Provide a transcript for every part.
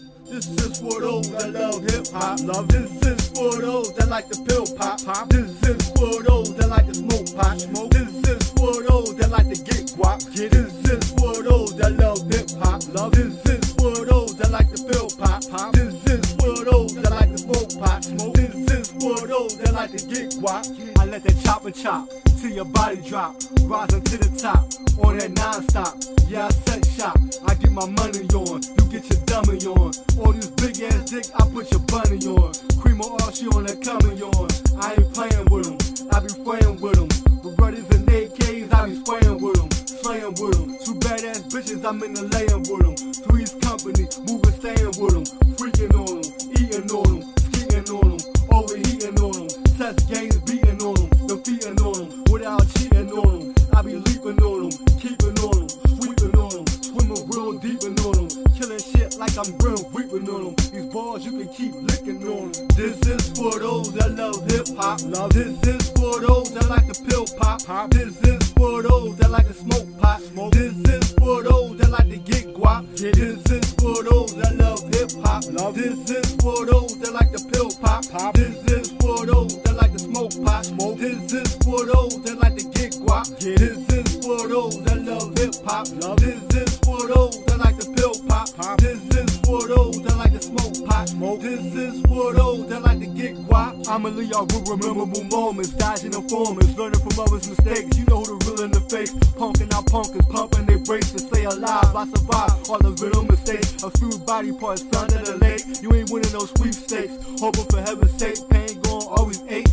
This is for those that love hip hop. Love this is for those that like the pill pop. pop. This is for those that like to smoke pot. Smoke. This is for those that like to get guap. Get this is for those that love hip hop. Love this is for those that like the pill pop. pop. This is for those that like to smoke pot. Smoke. This is for those that like to get guap. I let that chopper chop till your body drop. Rising to the top on that non-stop. Yeah, I set shop. I get my money on. You get your dummy on. All this big ass dick, I put your bunny on. Cream of all she on that coming on. I ain't playing with them. I be spraying with them. With brothers and AKs, I be spraying with them. Slaying with them. Two badass bitches, I'm in the laying with them. Three's company, moving, staying with them. Freaking on them, eating on them, like I'm real weeping on them. These balls you can keep licking on them. This is for those that love hip hop. Love this is for those that like to pill pop. pop. This is for those that like to smoke pot. Smoke. This is for those that like to get guap. Get this is for those that love hip hop. Love this is for those that like to pill pop. pop. This is for those that like to smoke pot. Smoke. This is for those that like to get guap. Get this is for those that love hip hop. Love this is for those that like to pill pop. pop. This is for those that like to smoke pot. Smoke. This is for those that like to get guap. I'ma leave y'all with rememberable moments, dodging informants, learning from others' mistakes. You know who the real in the face, punking out punkers, pumping their brakes to stay alive. I survive all the real mistakes. A few body parts under the lake. You ain't winning no sweepstakes. Hoping for heaven's sake, pain going always eight.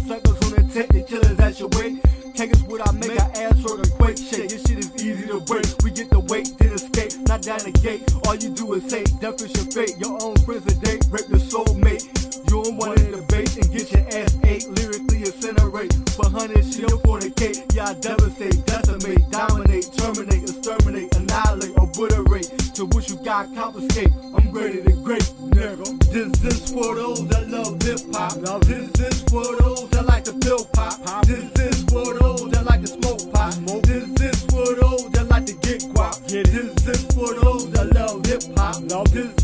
The gate. All you do is say, death is your fate. Your own a date, rape your soulmate. You don't want to debate and get your ass ate. Lyrically incinerate. For hundreds, she'll fornicate. Yeah, I devastate, decimate, dominate, terminate, exterminate, annihilate, obliterate. To what you got, confiscate. I'm greater than great, nigga. This is for those that love hip hop. This is for those that like to feel pop. This is for those that like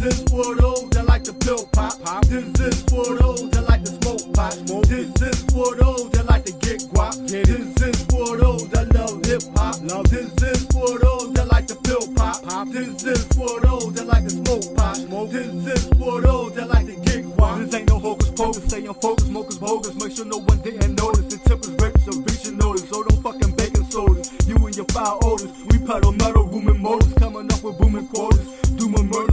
This is for those that like to pill pop. This is for those that like to smoke pot. This is for those that like to get guap. This is for those that love hip hop. This is for those that like to pill pop. This is for those that like to smoke pot. This is for those that like to get guap. This ain't no hocus pocus. Stay on focus, smokers bogus. Make sure no one didn't notice. The tip is so reach your notice. So don't fucking bacon sodas. You and your foul odors. We pedal metal, rooming motors. Coming up with booming quarters. Doing murders, fighting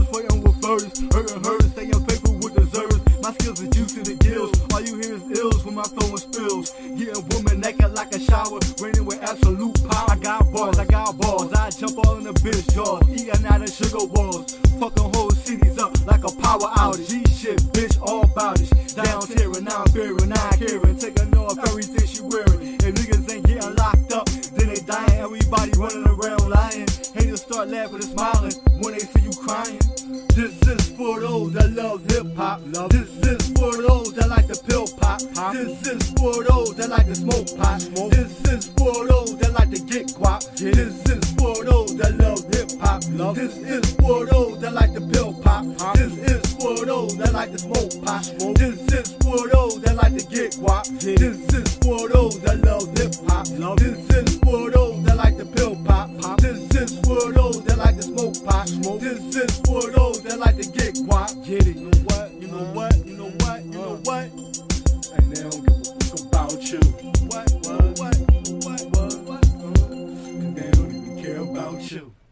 with furries. Hurting herders, staying faithful with deserters. My skills are juicy to gills. All you hear is ills when my throwing spills. Getting woman naked like a shower. Raining with absolute power. I got bars, I got balls. I jump all in the bitch jaws. Eating out of sugar walls. Fucking whole cities up like a power outage. G shit, bitch, all about it. Down tearing, now I'm fearing, I'm caring. Taking off everything she wearing. If niggas ain't getting locked up, then they dying. Everybody running around lying. Haters start laughing and smiling when they see you crying. This is for those that love hip hop. Love. This is for those that like the pill pop. This is for those that like to smoke pot. Smoke. This is for those that like to get guap. This is for those that love hip hop. Love. This is for those that like the pill pop. This is for those that like to smoke pot. Smoke. This is for those that like to get guap. This is for those that love I get it. You know what? You know what? You know what? You know what? And they don't give a fuck about you.